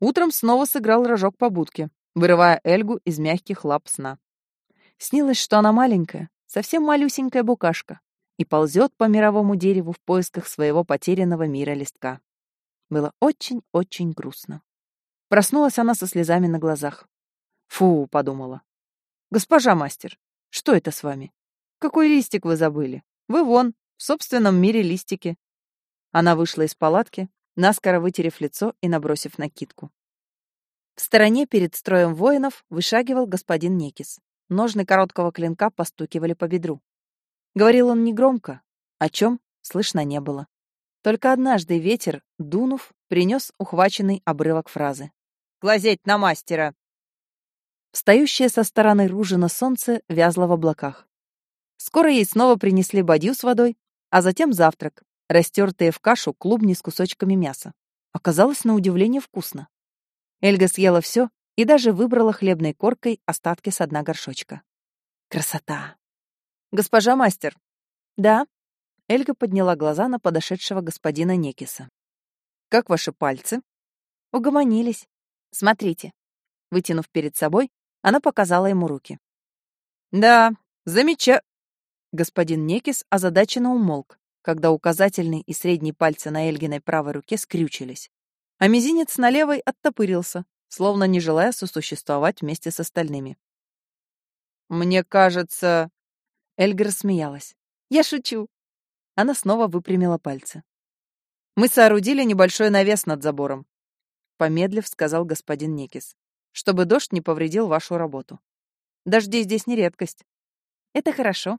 Утром снова сыграл рожок по будке, вырывая Эльгу из мягких лап сна. Снилось, что она маленькая, совсем малюсенькая букашка, и ползет по мировому дереву в поисках своего потерянного мира листка. Было очень-очень грустно. Проснулась она со слезами на глазах. «Фу», — подумала. «Госпожа мастер, что это с вами? Какой листик вы забыли? Вы вон, в собственном мире листики». Она вышла из палатки, наскоро вытерев лицо и набросив накидку. В стороне перед строем воинов вышагивал господин Некис. Ножны короткого клинка постукивали по бедру. Говорил он негромко, о чем слышно не было. Только однажды ветер, дунув, принес ухваченный обрывок фразы. «Глазеть на мастера!» Встающее со стороны Ружина солнце вязло в облаках. Скоро ей снова принесли бадью с водой, а затем завтрак, растертые в кашу клубни с кусочками мяса. Оказалось на удивление вкусно. Эльга съела все и даже выбрала хлебной коркой остатки с дна горшочка. Красота! «Госпожа мастер!» «Да?» Эльга подняла глаза на подошедшего господина Некиса. «Как ваши пальцы?» «Угомонились. Смотрите». Вытянув перед собой, она показала ему руки. «Да, замеча...» Господин Некис озадаченно умолк, когда указательный и средний пальцы на Эльгиной правой руке скрючились, а мизинец на левой оттопырился, словно не желая сосуществовать вместе с остальными. «Мне кажется...» Эльга смеялась. «Я шучу». Она снова выпрямила пальцы. «Мы соорудили небольшой навес над забором», помедлив сказал господин Никис, «чтобы дождь не повредил вашу работу. Дожди здесь не редкость». «Это хорошо»,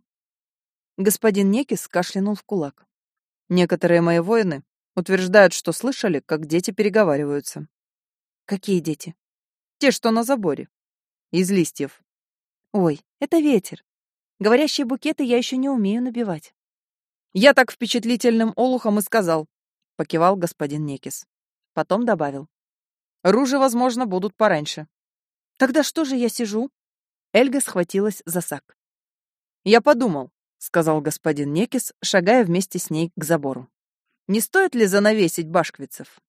Господин Некис кашлянул в кулак. Некоторые мои воины утверждают, что слышали, как дети переговариваются. Какие дети? Те, что на заборе. Из листьев. Ой, это ветер. Говорящие букеты я еще не умею набивать. Я так впечатлительным олухом и сказал, покивал господин Некис. Потом добавил. Ружи, возможно, будут пораньше. Тогда что же я сижу? Эльга схватилась за сак. Я подумал, — сказал господин Некис, шагая вместе с ней к забору. «Не стоит ли занавесить башквицев?»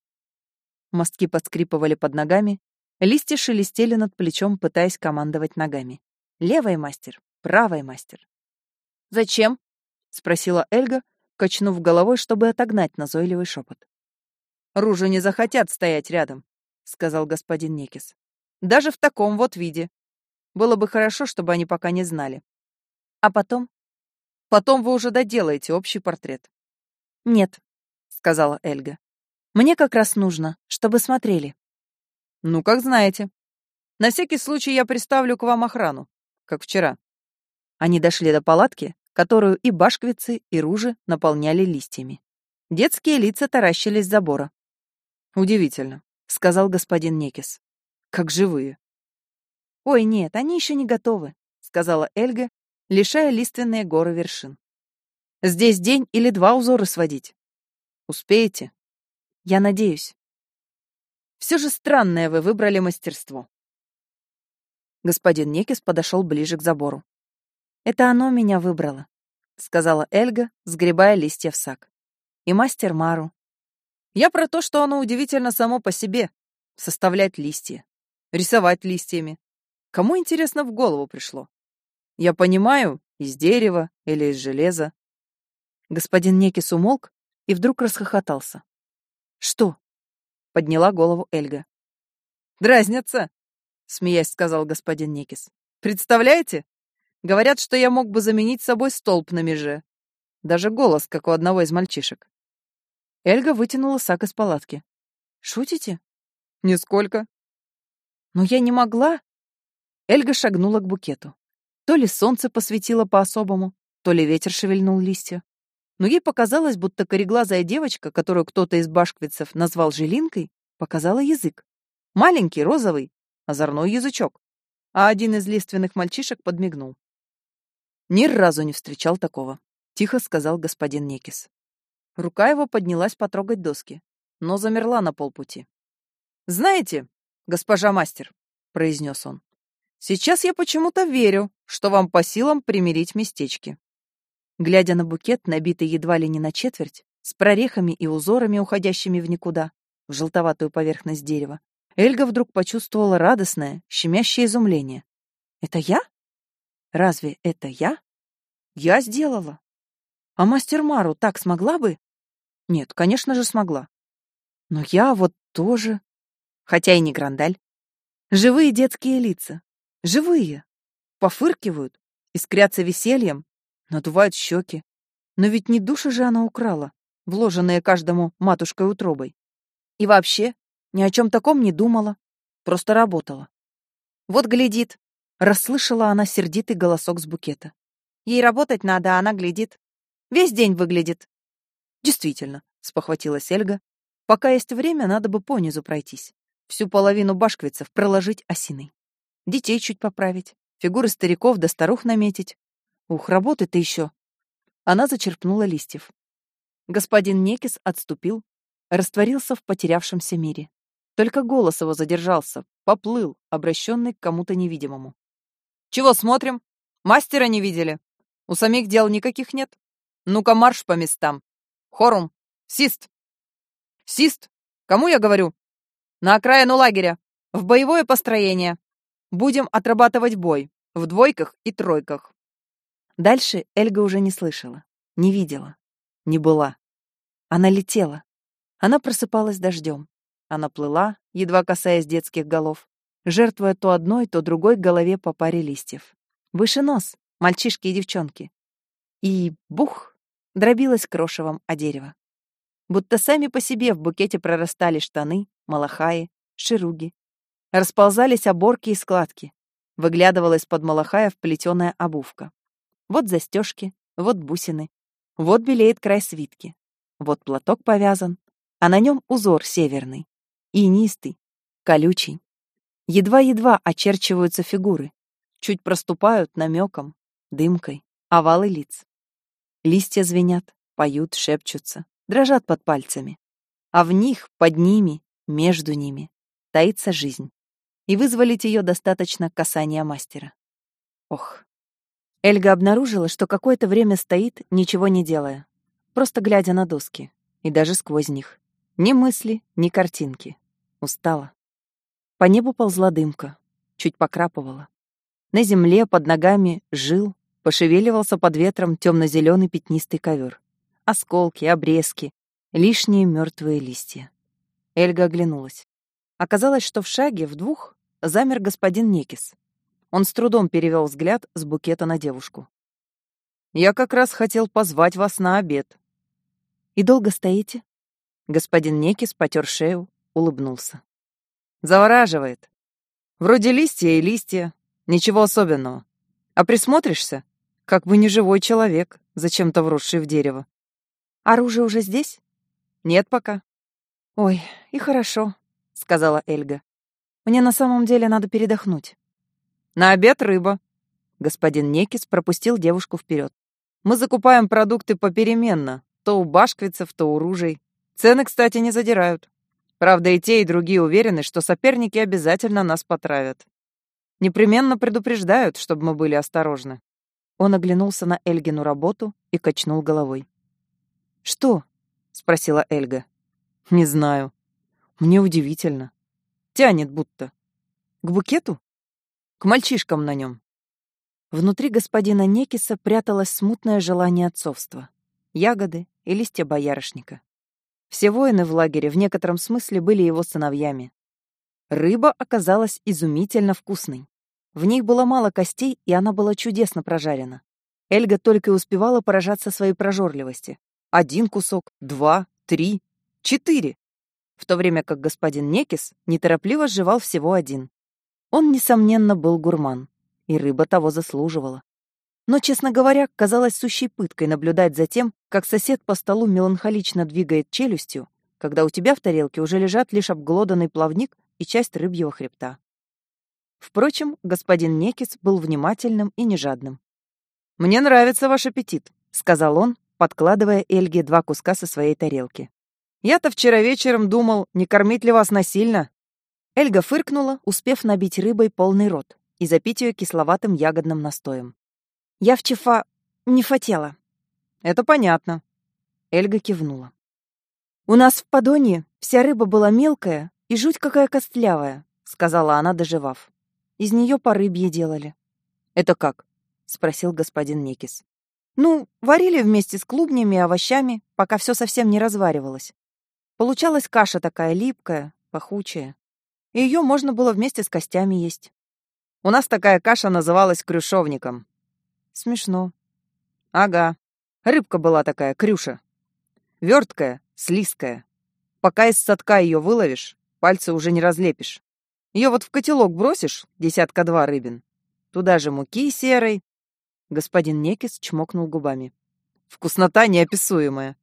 Мостки подскрипывали под ногами, листья шелестели над плечом, пытаясь командовать ногами. «Левый мастер, правый мастер». «Зачем?» — спросила Эльга, качнув головой, чтобы отогнать назойливый шепот. «Ружи не захотят стоять рядом», — сказал господин Некис. «Даже в таком вот виде. Было бы хорошо, чтобы они пока не знали. А потом Потом вы уже доделаете общий портрет. Нет, сказала Эльга. Мне как раз нужно, чтобы смотрели. Ну, как знаете. На всякий случай я приставлю к вам охрану, как вчера. Они дошли до палатки, которую и башквицы, и ружи наполняли листьями. Детские лица таращились с забора. «Удивительно», — сказал господин Некис. «Как живые». «Ой, нет, они еще не готовы», — сказала Эльга лишая лиственные горы вершин. Здесь день или два узоры сводить. Успеете? Я надеюсь. Все же странное вы выбрали мастерство. Господин Некис подошел ближе к забору. Это оно меня выбрало, сказала Эльга, сгребая листья в сак. И мастер Мару. Я про то, что оно удивительно само по себе составлять листья, рисовать листьями. Кому интересно в голову пришло? Я понимаю, из дерева или из железа. Господин Некис умолк и вдруг расхохотался. Что? Подняла голову Эльга. Дразнятся, смеясь сказал господин Некис. Представляете? Говорят, что я мог бы заменить собой столб на меже. Даже голос, как у одного из мальчишек. Эльга вытянула сак из палатки. Шутите? Нисколько. Но я не могла. Эльга шагнула к букету. То ли солнце посветило по-особому, то ли ветер шевельнул листья. Но ей показалось, будто кореглазая девочка, которую кто-то из башквицев назвал Жилинкой, показала язык. Маленький, розовый, озорной язычок. А один из лиственных мальчишек подмигнул. Ни разу не встречал такого, тихо сказал господин Некис. Рука его поднялась потрогать доски, но замерла на полпути. «Знаете, госпожа мастер», — произнес он, Сейчас я почему-то верю, что вам по силам примирить местечки. Глядя на букет, набитый едва ли не на четверть, с прорехами и узорами, уходящими в никуда, в желтоватую поверхность дерева, Эльга вдруг почувствовала радостное, щемящее изумление. «Это я? Разве это я? Я сделала. А мастер Мару так смогла бы? Нет, конечно же, смогла. Но я вот тоже. Хотя и не грандаль. Живые детские лица. Живые. Пофыркивают, искрятся весельем, надувают щеки. Но ведь не души же она украла, вложенные каждому матушкой утробой. И вообще, ни о чем таком не думала, просто работала. Вот глядит, расслышала она сердитый голосок с букета. Ей работать надо, а она глядит. Весь день выглядит. Действительно, спохватилась Эльга. Пока есть время, надо бы по низу пройтись. Всю половину башквицев проложить осиной. Детей чуть поправить, фигуры стариков да старух наметить. Ух, работы-то еще. Она зачерпнула листьев. Господин Некис отступил, растворился в потерявшемся мире. Только голос его задержался, поплыл, обращенный к кому-то невидимому. «Чего смотрим? Мастера не видели? У самих дел никаких нет? Ну-ка марш по местам! Хорум! Сист! Сист! Кому я говорю? На окраину лагеря! В боевое построение! Будем отрабатывать бой в двойках и тройках!» Дальше Эльга уже не слышала, не видела, не была. Она летела, она просыпалась дождем. Она плыла, едва касаясь детских голов, жертвуя то одной, то другой голове по паре листьев. Выше нос, мальчишки и девчонки. И бух! Дробилась крошевом о дерево. Будто сами по себе в букете прорастали штаны, малахаи, шируги. Расползались оборки и складки. Выглядывала из-под малахаев плетеная обувка. Вот застежки, вот бусины. Вот белеет край свитки. Вот платок повязан, а на нем узор северный, инистый, колючий. Едва-едва очерчиваются фигуры, чуть проступают намеком, дымкой, овалы лиц. Листья звенят, поют, шепчутся, дрожат под пальцами. А в них, под ними, между ними, таится жизнь. И вызволить ее достаточно касания мастера. Ох. Эльга обнаружила, что какое-то время стоит, ничего не делая, просто глядя на доски, и даже сквозь них. Ни мысли, ни картинки. Устала. По небу ползла дымка, чуть покрапывала. На земле под ногами жил, пошевеливался под ветром темно-зеленый пятнистый ковер. Осколки, обрезки, лишние мертвые листья. Эльга оглянулась. Оказалось, что в шаге, в двух, замер господин Некис. Он с трудом перевел взгляд с букета на девушку. «Я как раз хотел позвать вас на обед». «И долго стоите?» Господин Некис потер шею, улыбнулся. Завораживает. Вроде листья и листья, ничего особенного. А присмотришься, как бы не живой человек, зачем-то вросший в дерево. Оружие уже здесь? Нет пока. Ой, и хорошо, сказала Эльга. Мне на самом деле надо передохнуть. На обед рыба. Господин Некис пропустил девушку вперед. Мы закупаем продукты попеременно, то у башквицев, то у ружей. Цены, кстати, не задирают. Правда, и те, и другие уверены, что соперники обязательно нас потравят. Непременно предупреждают, чтобы мы были осторожны. Он оглянулся на Эльгину работу и качнул головой. «Что?» — спросила Эльга. «Не знаю. Мне удивительно. Тянет будто. К букету? К мальчишкам на нем». Внутри господина Некиса пряталось смутное желание отцовства. Ягоды и листья боярышника. Все воины в лагере в некотором смысле были его сыновьями. Рыба оказалась изумительно вкусной. В них было мало костей, и она была чудесно прожарена. Эльга только и успевала поражаться своей прожорливости. Один кусок, два, три, четыре. В то время как господин Некис неторопливо сживал всего один. Он, несомненно, был гурман, и рыба того заслуживала. Но, честно говоря, казалось сущей пыткой наблюдать за тем, как сосед по столу меланхолично двигает челюстью, когда у тебя в тарелке уже лежат лишь обглоданный плавник и часть рыбьего хребта. Впрочем, господин Некис был внимательным и нежадным. «Мне нравится ваш аппетит», — сказал он, подкладывая Эльге два куска со своей тарелки. «Я-то вчера вечером думал, не кормить ли вас насильно?» Эльга фыркнула, успев набить рыбой полный рот и запить ее кисловатым ягодным настоем. Я в Чефа не хотела. Это понятно. Эльга кивнула. У нас в Подоне вся рыба была мелкая И жуть какая костлявая, сказала она, доживав. Из нее по рыбье делали. Это как? спросил господин Некис. Ну, варили вместе с клубнями и овощами, пока все совсем не разваривалось. Получалась каша такая липкая, пахучая. И ее можно было вместе с костями есть. У нас такая каша называлась крюшовником. Смешно. Ага. Рыбка была такая, крюша. Верткая, слизкая. Пока из садка ее выловишь, пальцы уже не разлепишь. Ее вот в котелок бросишь, десятка два рыбин. Туда же муки серой. Господин Некис чмокнул губами. Вкуснота неописуемая.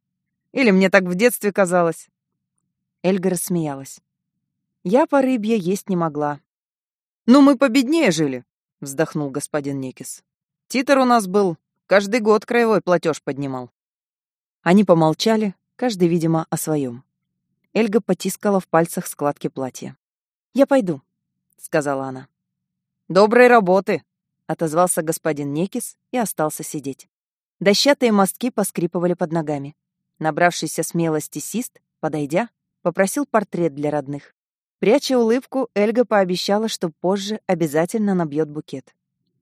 Или мне так в детстве казалось. Эльга рассмеялась. Я по рыбье есть не могла. «Ну, мы победнее жили», — вздохнул господин Некис. «Титр у нас был, каждый год краевой платеж поднимал». Они помолчали, каждый, видимо, о своем. Эльга потискала в пальцах складки платья. «Я пойду», — сказала она. «Доброй работы», — отозвался господин Некис и остался сидеть. Дощатые мостки поскрипывали под ногами. Набравшийся смелости сист, подойдя, попросил портрет для родных. Пряча улыбку, Эльга пообещала, что позже обязательно набьет букет.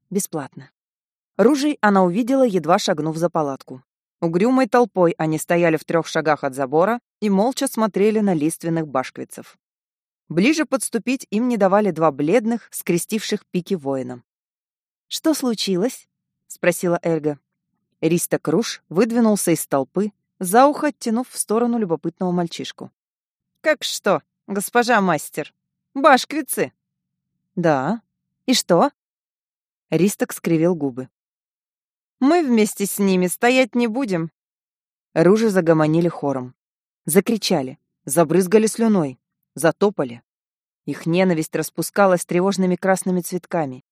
Бесплатно. Ружей она увидела, едва шагнув за палатку. Угрюмой толпой они стояли в трех шагах от забора и молча смотрели на лиственных башквицев. Ближе подступить им не давали два бледных, скрестивших пики воина. «Что случилось?» — спросила Эльга. Риста Круш выдвинулся из толпы, за ухо оттянув в сторону любопытного мальчишку. «Как что, госпожа мастер? Башквицы?» «Да. И что?» Ристок скривил губы. «Мы вместе с ними стоять не будем». Ружи загомонили хором. Закричали, забрызгали слюной, затопали. Их ненависть распускалась тревожными красными цветками.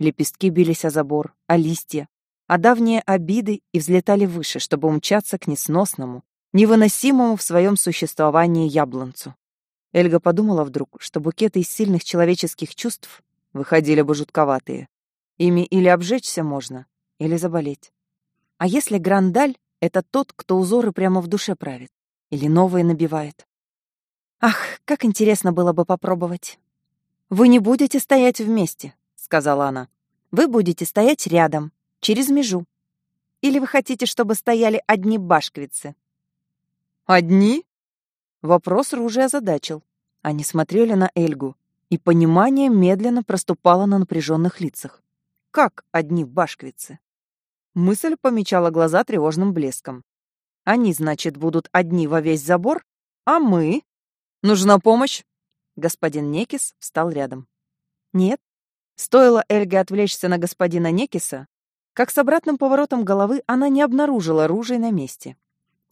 Лепестки бились о забор, о листья, а давние обиды и взлетали выше, чтобы умчаться к несносному, невыносимому в своем существовании яблонцу. Эльга подумала вдруг, что букеты из сильных человеческих чувств выходили бы жутковатые. Ими или обжечься можно, или заболеть. А если Грандаль — это тот, кто узоры прямо в душе правит? Или новые набивает? Ах, как интересно было бы попробовать. «Вы не будете стоять вместе», — сказала она. «Вы будете стоять рядом, через межу. Или вы хотите, чтобы стояли одни башквицы?» «Одни?» Вопрос ружья озадачил. Они смотрели на Эльгу, и понимание медленно проступало на напряженных лицах. Как одни башквицы? Мысль помечала глаза тревожным блеском. Они, значит, будут одни во весь забор, а мы? Нужна помощь? Господин Некис встал рядом. Нет. Стоило Эльге отвлечься на господина Некиса, как с обратным поворотом головы она не обнаружила ружей на месте.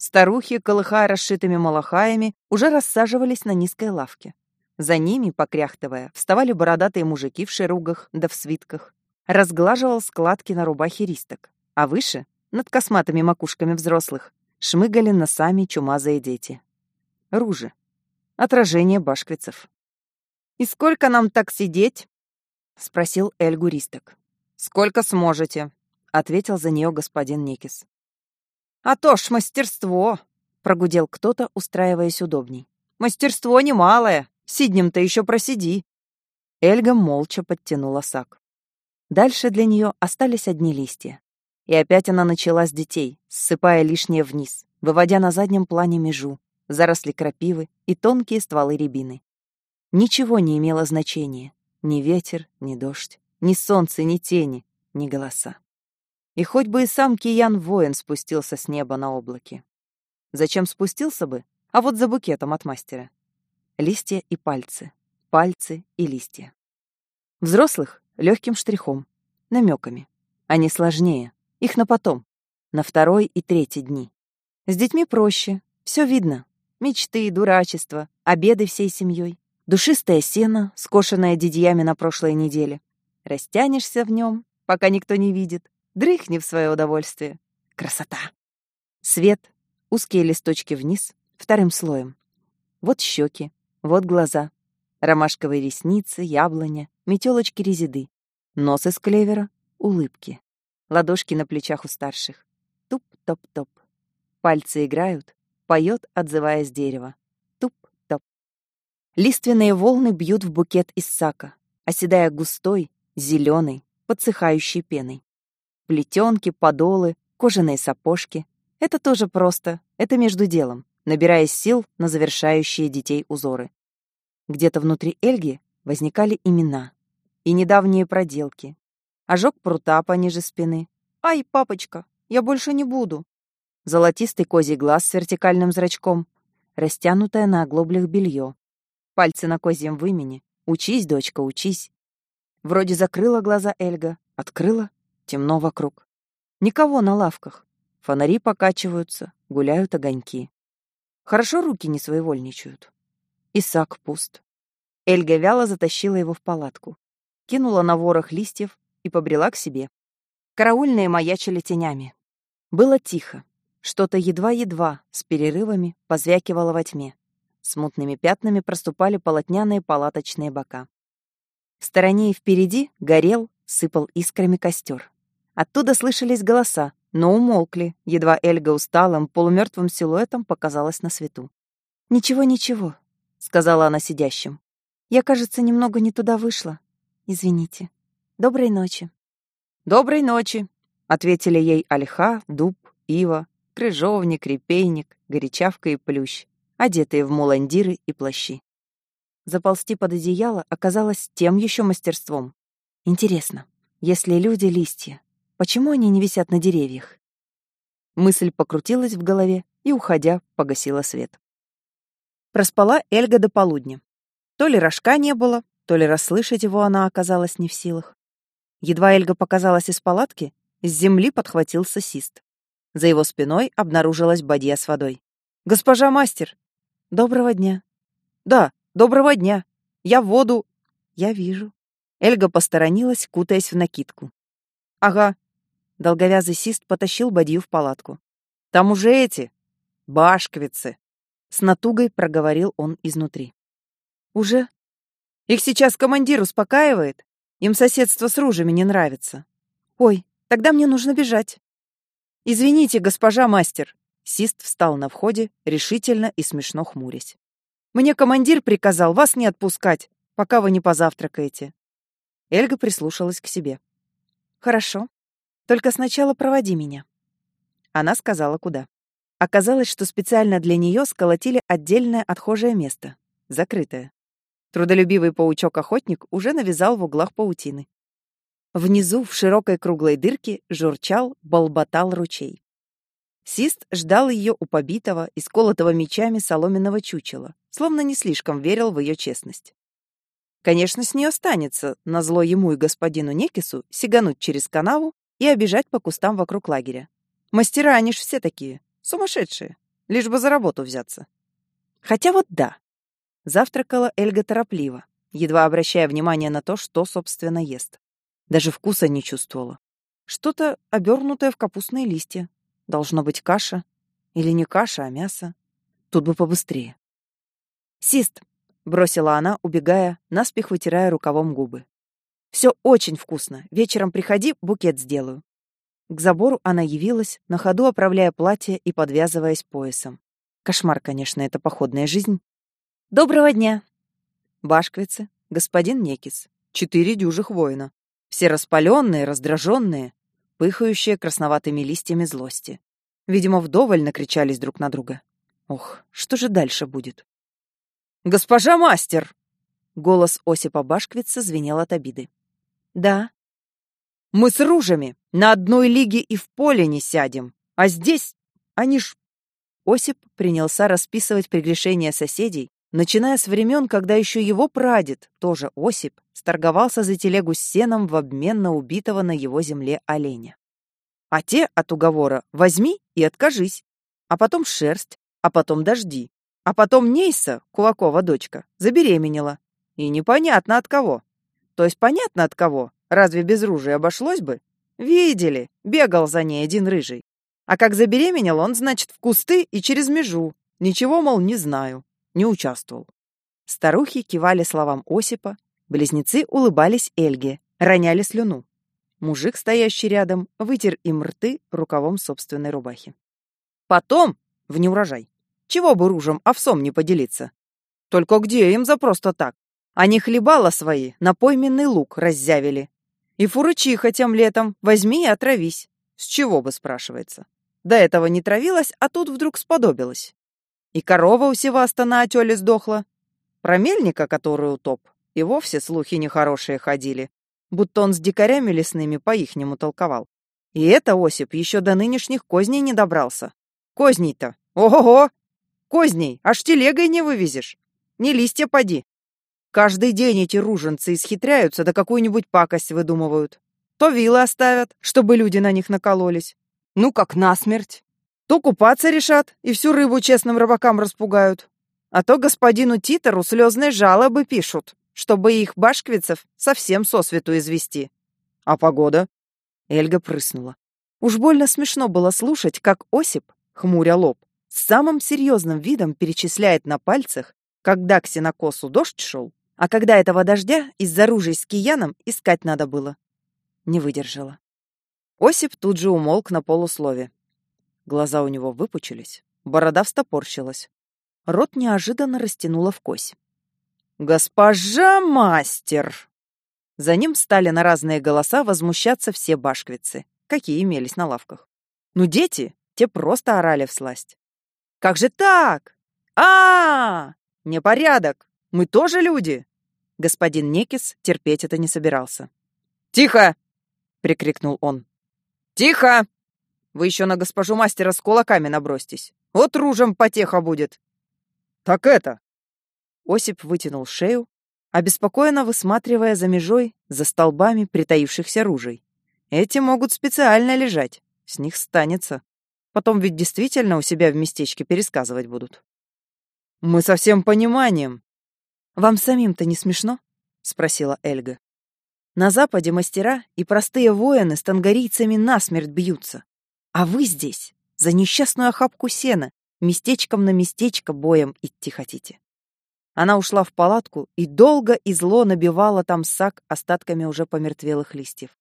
Старухи, колыхая расшитыми малахаями, уже рассаживались на низкой лавке. За ними, покряхтывая, вставали бородатые мужики в шеругах да в свитках. Разглаживал складки на рубахе ристок. А выше, над косматыми макушками взрослых, шмыгали носами чумазые дети. Ружи. Отражение башквицев. «И сколько нам так сидеть?» — спросил Эльгу Ристок. «Сколько сможете», — ответил за нее господин Никис. «А то ж мастерство!» — прогудел кто-то, устраиваясь удобней. «Мастерство немалое! Сиднем-то еще просиди!» Эльга молча подтянула сак. Дальше для нее остались одни листья. И опять она начала с детей, ссыпая лишнее вниз, выводя на заднем плане межу, заросли крапивы и тонкие стволы рябины. Ничего не имело значения. Ни ветер, ни дождь, ни солнце, ни тени, ни голоса. И хоть бы и сам Киян-воин спустился с неба на облаке. Зачем спустился бы? А вот за букетом от мастера. Листья и пальцы. Пальцы и листья. Взрослых — легким штрихом, намеками. Они сложнее. Их на потом. На второй и третий дни. С детьми проще. Все видно. Мечты, дурачество, обеды всей семьей. Душистое сено, скошенное дидьями на прошлой неделе. Растянешься в нем, пока никто не видит. Дрыхни в свое удовольствие. Красота. Свет, узкие листочки вниз, вторым слоем. Вот щеки, вот глаза. Ромашковые ресницы, яблоня, метелочки резиды. Нос из клевера, улыбки. Ладошки на плечах у старших. Туп-топ-топ. Пальцы играют, поет, отзываясь дерево. Лиственные волны бьют в букет из сака, оседая густой, зеленой, подсыхающей пеной. Плетенки, подолы, кожаные сапожки — это тоже просто, это между делом, набираясь сил на завершающие детей узоры. Где-то внутри Эльги возникали имена и недавние проделки. Ожог прута пониже спины. «Ай, папочка, я больше не буду!» Золотистый козий глаз с вертикальным зрачком, растянутое на оглоблях белье, Пальцы на козьем вымени. Учись, дочка, учись. Вроде закрыла глаза Эльга, открыла, темно вокруг. Никого на лавках. Фонари покачиваются, гуляют огоньки. Хорошо руки не своевольничают. Исаак пуст. Эльга вяло затащила его в палатку, кинула на ворох листьев и побрела к себе. Караульные маячили тенями. Было тихо. Что-то едва-едва, с перерывами, позвякивало во тьме. Смутными пятнами проступали полотняные палаточные бока. В стороне и впереди горел, сыпал искрами костер. Оттуда слышались голоса, но умолкли, едва Эльга усталым, полумертвым силуэтом показалась на свету. «Ничего, ничего», — сказала она сидящим. «Я, кажется, немного не туда вышла. Извините. Доброй ночи». «Доброй ночи», — ответили ей ольха, дуб, ива, крыжовник, репейник, горячавка и плющ одетые в муландиры и плащи. Заползти под одеяло оказалось тем еще мастерством. Интересно, если люди — листья, почему они не висят на деревьях? Мысль покрутилась в голове и, уходя, погасила свет. Проспала Эльга до полудня. То ли рожка не было, то ли расслышать его она оказалась не в силах. Едва Эльга показалась из палатки, с земли подхватил сосист. За его спиной обнаружилась бадья с водой. «Госпожа мастер, Доброго дня. Да, доброго дня. Я в воду. Я вижу. Эльга посторонилась, кутаясь в накидку. Ага. Долговязый сист потащил бадью в палатку. Там уже эти башквицы. С натугой проговорил он изнутри. Уже? Их сейчас командир успокаивает. Им соседство с ружьями не нравится. Ой, тогда мне нужно бежать. Извините, госпожа мастер, Сист встал на входе, решительно и смешно хмурясь. «Мне командир приказал вас не отпускать, пока вы не позавтракаете». Эльга прислушалась к себе. «Хорошо. Только сначала проводи меня». Она сказала, куда. Оказалось, что специально для нее сколотили отдельное отхожее место, закрытое. Трудолюбивый паучок-охотник уже навязал в углах паутины. Внизу, в широкой круглой дырке, журчал, болботал ручей. Сист ждал ее у побитого и сколотого мечами соломенного чучела, словно не слишком верил в ее честность. Конечно, с нее останется, назло ему и господину Некису, сигануть через канаву и обижать по кустам вокруг лагеря. Мастера они ж все такие, сумасшедшие, лишь бы за работу взяться. Хотя вот да. Завтракала Эльга торопливо, едва обращая внимание на то, что, собственно, ест. Даже вкуса не чувствовала. Что-то обернутое в капустные листья, Должно быть каша. Или не каша, а мясо. Тут бы побыстрее. «Сист!» — бросила она, убегая, наспех вытирая рукавом губы. «Все очень вкусно. Вечером приходи, букет сделаю». К забору она явилась, на ходу оправляя платье и подвязываясь поясом. Кошмар, конечно, это походная жизнь. «Доброго дня!» Башквицы, господин Некис, четыре дюжих воина. Все распаленные, раздраженные, пыхающие красноватыми листьями злости. Видимо, вдоволь накричались друг на друга. Ох, что же дальше будет? «Госпожа мастер!» Голос Осипа Башквица звенел от обиды. «Да». «Мы с ружами на одной лиге и в поле не сядем, а здесь они ж...» Осип принялся расписывать прегрешения соседей, начиная с времен, когда еще его прадед, тоже Осип, сторговался за телегу с сеном в обмен на убитого на его земле оленя. А те от уговора «возьми и откажись», а потом шерсть, а потом дожди, а потом Нейса, Кулакова дочка, забеременела. И непонятно от кого. То есть понятно от кого, разве без ружья обошлось бы? Видели, бегал за ней один рыжий. А как забеременел он, значит, в кусты и через межу. Ничего, мол, не знаю не участвовал. Старухи кивали словам Осипа, близнецы улыбались Эльге, роняли слюну. Мужик, стоящий рядом, вытер им рты рукавом собственной рубахи. Потом, в неурожай, чего бы ружем овсом не поделиться? Только где им за просто так? Они хлебала свои на пойменный лук раззявили. И фурычиха тем летом возьми и отравись. С чего бы, спрашивается? До этого не травилась, а тут вдруг сподобилась. И корова у Севаста на отеле сдохла. Про мельника, который утоп, и вовсе слухи нехорошие ходили, будто он с дикарями лесными по-ихнему толковал. И это Осип еще до нынешних козней не добрался. Козней-то! Ого-го! Козней! Аж телегой не вывезешь. Не листья поди. Каждый день эти руженцы исхитряются, да какую-нибудь пакость выдумывают. То вилы оставят, чтобы люди на них накололись. Ну, как насмерть. То купаться решат и всю рыбу честным рыбакам распугают. А то господину Титору слезные жалобы пишут, чтобы их башквицев совсем сосвету извести. А погода? Эльга прыснула. Уж больно смешно было слушать, как Осип, хмуря лоб, с самым серьезным видом перечисляет на пальцах, когда к сенокосу дождь шел, а когда этого дождя из-за ружей с кияном искать надо было. Не выдержала. Осип тут же умолк на полуслове. Глаза у него выпучились, борода встопорщилась. Рот неожиданно растянула в кось. «Госпожа мастер!» За ним стали на разные голоса возмущаться все башквицы, какие имелись на лавках. Ну, дети, те просто орали в сласть. «Как же так? а, -а, -а! Непорядок! Мы тоже люди!» Господин Некис терпеть это не собирался. «Тихо!» — прикрикнул он. «Тихо!» Вы еще на госпожу мастера с кулаками набросьтесь. Вот ружем потеха будет. Так это... Осип вытянул шею, обеспокоенно высматривая за межой, за столбами притаившихся ружей. Эти могут специально лежать, с них станется. Потом ведь действительно у себя в местечке пересказывать будут. Мы со всем пониманием. Вам самим-то не смешно? Спросила Эльга. На западе мастера и простые воины с тангарийцами насмерть бьются. А вы здесь за несчастную охапку сена, местечком на местечко боем идти хотите. Она ушла в палатку и долго и зло набивала там сак остатками уже помертвелых листьев.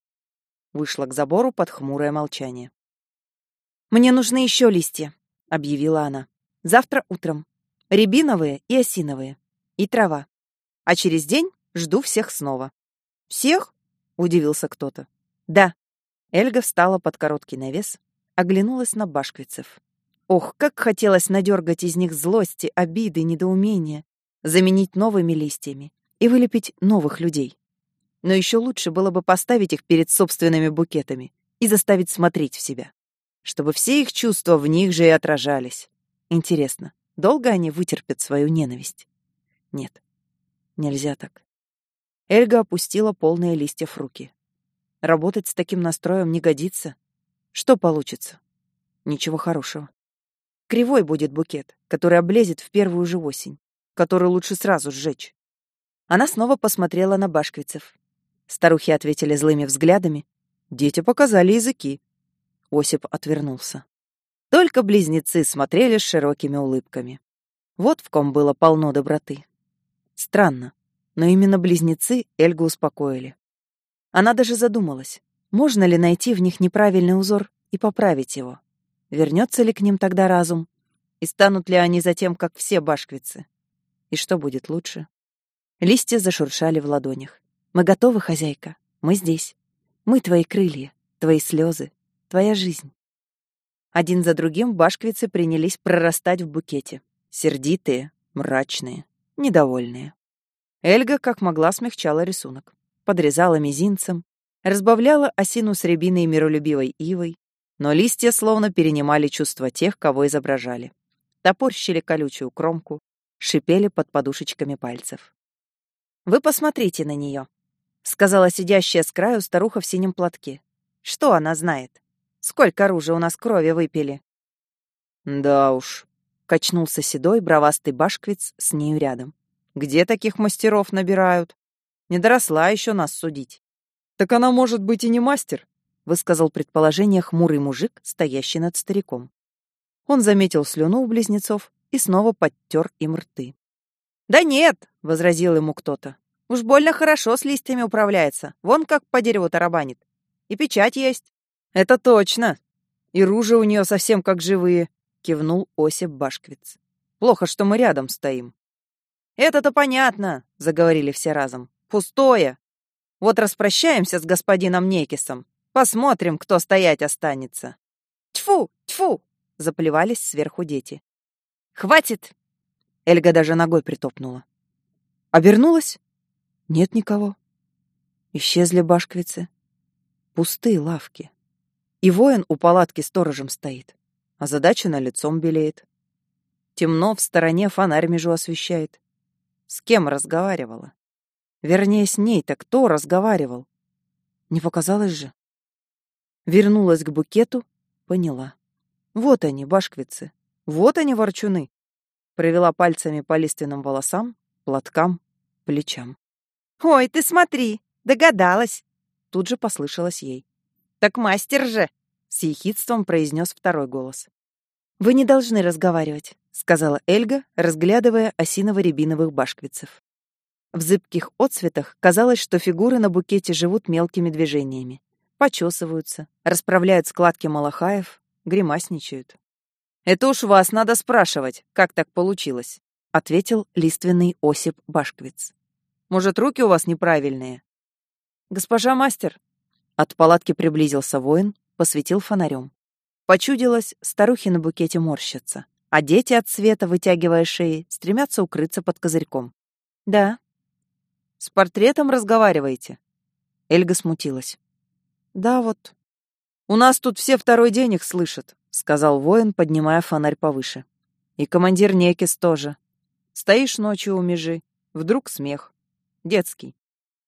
Вышла к забору под хмурое молчание. «Мне нужны еще листья», — объявила она. «Завтра утром. Рябиновые и осиновые. И трава. А через день жду всех снова». «Всех?» — удивился кто-то. «Да». Эльга встала под короткий навес, оглянулась на башквицев. Ох, как хотелось надергать из них злости, обиды, недоумения, заменить новыми листьями и вылепить новых людей. Но еще лучше было бы поставить их перед собственными букетами и заставить смотреть в себя, чтобы все их чувства в них же и отражались. Интересно, долго они вытерпят свою ненависть? Нет, нельзя так. Эльга опустила полные листья в руки. Работать с таким настроем не годится. Что получится? Ничего хорошего. Кривой будет букет, который облезет в первую же осень, который лучше сразу сжечь. Она снова посмотрела на башквицев. Старухи ответили злыми взглядами. Дети показали языки. Осип отвернулся. Только близнецы смотрели с широкими улыбками. Вот в ком было полно доброты. Странно, но именно близнецы Эльгу успокоили. Она даже задумалась, можно ли найти в них неправильный узор и поправить его? Вернется ли к ним тогда разум? И станут ли они затем, как все башквицы? И что будет лучше? Листья зашуршали в ладонях. «Мы готовы, хозяйка. Мы здесь. Мы твои крылья, твои слезы, твоя жизнь». Один за другим башквицы принялись прорастать в букете. Сердитые, мрачные, недовольные. Эльга как могла смягчала рисунок. Подрезала мизинцем, разбавляла осину с рябиной и миролюбивой ивой, но листья словно перенимали чувства тех, кого изображали. Топорщили колючую кромку, шипели под подушечками пальцев. «Вы посмотрите на нее», — сказала сидящая с краю старуха в синем платке. «Что она знает? Сколько оружия у нас крови выпили?» «Да уж», — качнулся седой бровастый башквиц с нею рядом. «Где таких мастеров набирают? Не доросла еще нас судить». «Так она может быть и не мастер», — высказал предположение хмурый мужик, стоящий над стариком. Он заметил слюну у близнецов и снова подтер им рты. «Да нет», — возразил ему кто-то. «Уж больно хорошо с листьями управляется. Вон как по дереву тарабанит. И печать есть». «Это точно. И ружи у нее совсем как живые», — кивнул Осип Башквиц. «Плохо, что мы рядом стоим». «Это-то понятно», — заговорили все разом. «Пустое. Вот распрощаемся с господином Некисом. Посмотрим, кто стоять останется». «Тьфу, тьфу!» — заплевались сверху дети. «Хватит!» Эльга даже ногой притопнула. Обернулась? Нет никого. Исчезли башквицы. Пустые лавки. И воин у палатки сторожем стоит, а задача на лицом белеет. Темно, в стороне фонарь межу освещает. С кем разговаривала? Вернее, с ней-то кто разговаривал? Не показалось же? Вернулась к букету, поняла. Вот они, башквицы. Вот они, ворчуны. Провела пальцами по лиственным волосам, платкам, плечам. «Ой, ты смотри, догадалась!» Тут же послышалось ей. «Так мастер же!» — с ехидством произнес второй голос. «Вы не должны разговаривать», — сказала Эльга, разглядывая осиново-рябиновых башквицев. В зыбких отцветах казалось, что фигуры на букете живут мелкими движениями. Почесываются, расправляют складки малахаев, гримасничают. «Это уж вас надо спрашивать, как так получилось», — ответил лиственный Осип Башквиц. «Может, руки у вас неправильные?» «Госпожа мастер!» От палатки приблизился воин, посветил фонарем. Почудилось, старухи на букете морщатся, а дети от света, вытягивая шеи, стремятся укрыться под козырьком. «Да». «С портретом разговариваете?» Эльга смутилась. «Да вот». «У нас тут все второй день их слышат. — сказал воин, поднимая фонарь повыше. «И командир Некис тоже. Стоишь ночью у межи, вдруг смех. Детский.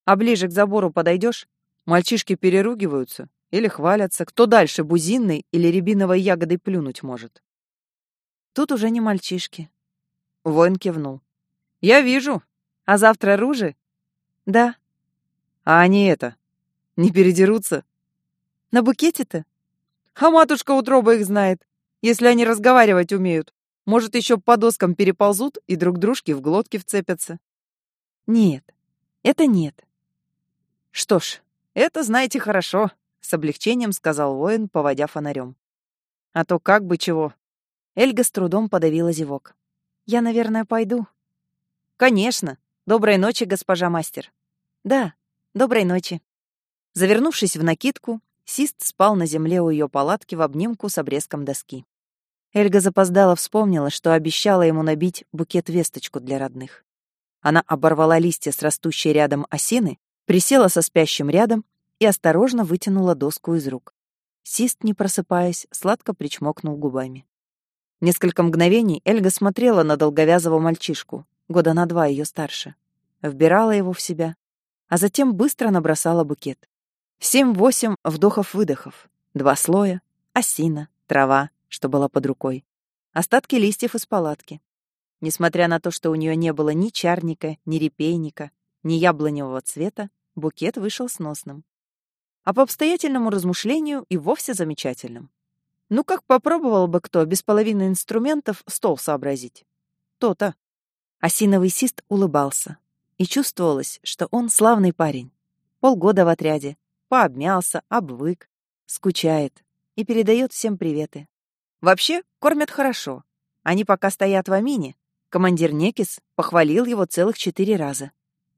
А ближе к забору подойдешь, мальчишки переругиваются или хвалятся, кто дальше бузинной или рябиновой ягодой плюнуть может. Тут уже не мальчишки. Воин кивнул. «Я вижу. А завтра ружи?» «Да». «А они это, не передерутся?» «На букете-то?» А матушка утроба их знает. Если они разговаривать умеют, может, еще по доскам переползут и друг дружке в глотки вцепятся. Нет, это нет. Что ж, это знаете хорошо, с облегчением сказал воин, поводя фонарем. А то как бы чего. Эльга с трудом подавила зевок. Я, наверное, пойду. Конечно. Доброй ночи, госпожа мастер. Да, доброй ночи. Завернувшись в накидку, Сист спал на земле у ее палатки в обнимку с обрезком доски. Эльга запоздала вспомнила, что обещала ему набить букет-весточку для родных. Она оборвала листья с растущей рядом осины, присела со спящим рядом и осторожно вытянула доску из рук. Сист, не просыпаясь, сладко причмокнул губами. Несколько мгновений Эльга смотрела на долговязого мальчишку, года на два ее старше, вбирала его в себя, а затем быстро набросала букет. Семь-восемь вдохов-выдохов. Два слоя, осина, трава, что была под рукой. Остатки листьев из палатки. Несмотря на то, что у нее не было ни чарника, ни репейника, ни яблоневого цвета, букет вышел сносным. А по обстоятельному размышлению и вовсе замечательным. Ну как попробовал бы кто без половины инструментов стол сообразить? То-то. Осиновый сист улыбался. И чувствовалось, что он славный парень. Полгода в отряде, пообмялся, обвык, скучает и передает всем приветы. Вообще, кормят хорошо. Они пока стоят в Амине. Командир Некис похвалил его целых четыре раза.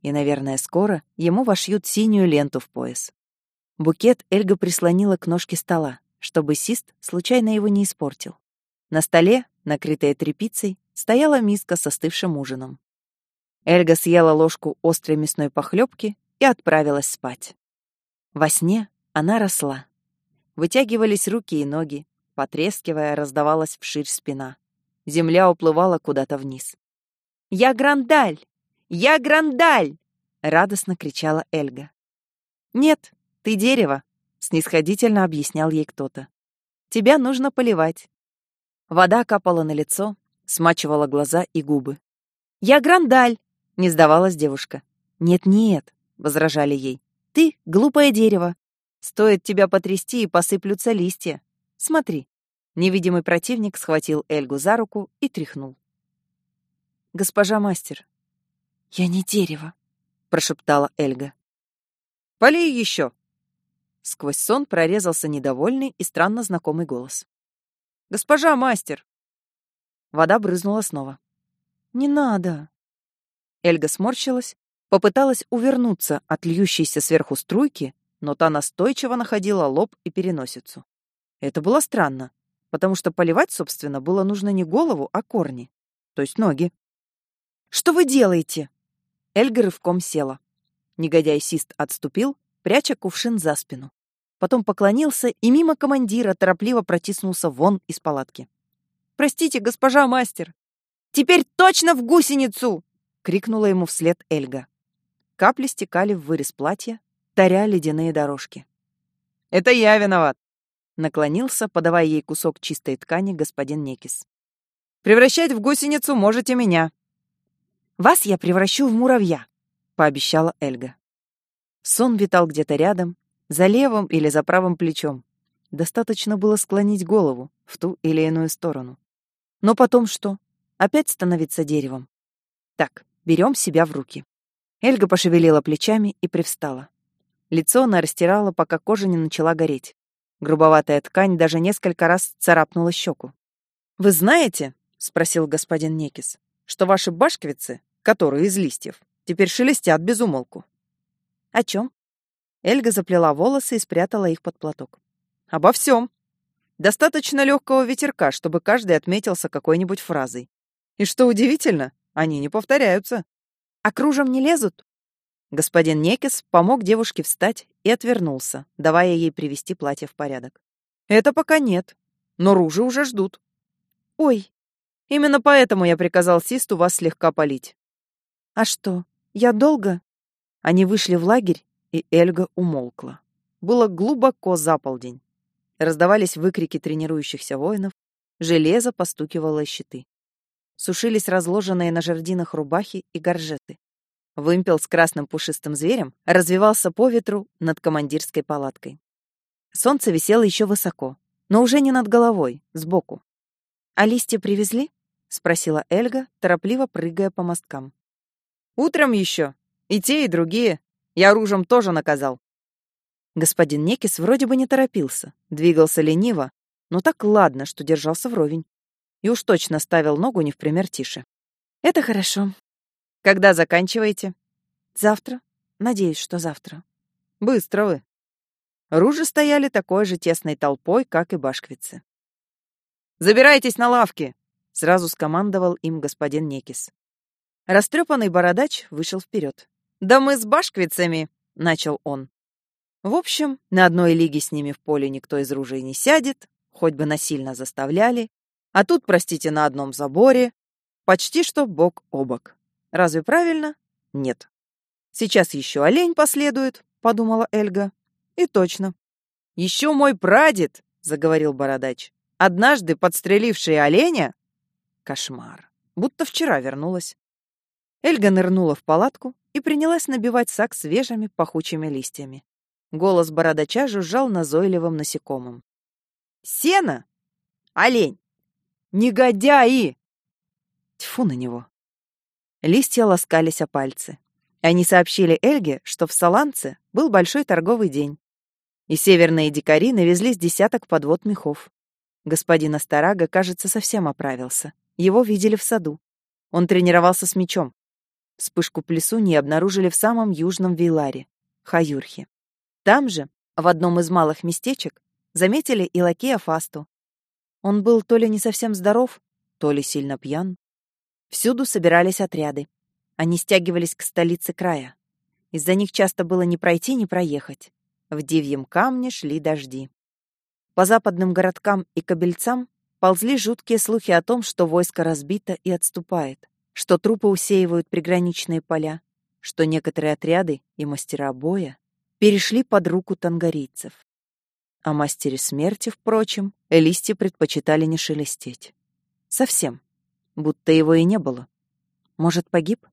И, наверное, скоро ему вошьют синюю ленту в пояс. Букет Эльга прислонила к ножке стола, чтобы Сист случайно его не испортил. На столе, накрытая тряпицей, стояла миска с остывшим ужином. Эльга съела ложку острой мясной похлебки и отправилась спать. Во сне она росла. Вытягивались руки и ноги, потрескивая, раздавалась вширь спина. Земля уплывала куда-то вниз. «Я Грандаль! Я Грандаль!» — радостно кричала Эльга. «Нет, ты дерево», — снисходительно объяснял ей кто-то. «Тебя нужно поливать». Вода капала на лицо, смачивала глаза и губы. «Я Грандаль!» — не сдавалась девушка. «Нет-нет», — возражали ей. Ты — глупое дерево. Стоит тебя потрясти, и посыплются листья. Смотри. Невидимый противник схватил Эльгу за руку и тряхнул. «Госпожа мастер, я не дерево», — прошептала Эльга. «Полей еще!» Сквозь сон прорезался недовольный и странно знакомый голос. «Госпожа мастер!» Вода брызнула снова. «Не надо!» Эльга сморщилась, попыталась увернуться от льющейся сверху струйки, но та настойчиво находила лоб и переносицу. Это было странно, потому что поливать, собственно, было нужно не голову, а корни, то есть ноги. «Что вы делаете?» Эльга рывком села. Негодяй Сист отступил, пряча кувшин за спину. Потом поклонился и мимо командира торопливо протиснулся вон из палатки. «Простите, госпожа мастер!» «Теперь точно в гусеницу!» — крикнула ему вслед Эльга. Капли стекали в вырез платья, таря ледяные дорожки. «Это я виноват!» — наклонился, подавая ей кусок чистой ткани господин Некис. «Превращать в гусеницу можете меня!» «Вас я превращу в муравья!» — пообещала Эльга. Сон витал где-то рядом, за левым или за правым плечом. Достаточно было склонить голову в ту или иную сторону. Но потом что? Опять становиться деревом? Так, берем себя в руки. Эльга пошевелила плечами и привстала. Лицо она растирала, пока кожа не начала гореть. Грубоватая ткань даже несколько раз царапнула щеку. «Вы знаете, — спросил господин Некис, — что ваши башквицы, которые из листьев, теперь шелестят без умолку?» «О чем?» Эльга заплела волосы и спрятала их под платок. «Обо всем. Достаточно легкого ветерка, чтобы каждый отметился какой-нибудь фразой. И что удивительно, они не повторяются. А кружем не лезут? Господин Некис помог девушке встать и отвернулся, давая ей привести платье в порядок. Это пока нет, но ружи уже ждут. Ой, именно поэтому я приказал Систу вас слегка полить. А что, я долго? Они вышли в лагерь, и Эльга умолкла. Было глубоко за полдень. Раздавались выкрики тренирующихся воинов, железо постукивало щиты сушились разложенные на жердинах рубахи и горжеты. Вымпел с красным пушистым зверем развивался по ветру над командирской палаткой. Солнце висело еще высоко, но уже не над головой, сбоку. «А листья привезли?» — спросила Эльга, торопливо прыгая по мосткам. «Утром еще. И те, и другие. Я оружием тоже наказал». Господин Некис вроде бы не торопился, двигался лениво, но так ладно, что держался вровень и уж точно ставил ногу не в пример тише. Это хорошо. Когда заканчиваете? Завтра. Надеюсь, что завтра. Быстро вы. Ружи стояли такой же тесной толпой, как и башквицы. «Забирайтесь на лавки!» — сразу скомандовал им господин Некис. Растрепанный бородач вышел вперед. «Да мы с башквицами!» — начал он. В общем, на одной лиге с ними в поле никто из ружей не сядет, хоть бы насильно заставляли, а тут, простите, на одном заборе. Почти что бок о бок. Разве правильно? Нет. Сейчас еще олень последует, подумала Эльга. И точно. Еще мой прадед, заговорил бородач, однажды подстреливший оленя. Кошмар. Будто вчера вернулась. Эльга нырнула в палатку и принялась набивать сак свежими пахучими листьями. Голос бородача жужжал назойливым насекомым. «Сено! Олень! Негодяи!» Тьфу на него. Листья ласкались о пальцы. Они сообщили Эльге, что в Саланце был большой торговый день. И северные дикари навезли с десяток подвод мехов. Господин Астарага, кажется, совсем оправился. Его видели в саду. Он тренировался с мечом. Вспышку плесуньи обнаружили в самом южном Вейларе, Хаюрхе. Там же, в одном из малых местечек, заметили и лакея Фасту, он был то ли не совсем здоров, то ли сильно пьян. Всюду собирались отряды. Они стягивались к столице края. Из-за них часто было не пройти, не проехать. В Дивьем камне шли дожди. По западным городкам и кобельцам ползли жуткие слухи о том, что войско разбито и отступает, что трупы усеивают приграничные поля, что некоторые отряды и мастера боя перешли под руку тангарийцев. О мастере смерти, впрочем, листья предпочитали не шелестеть. Совсем. Будто его и не было. Может, погиб?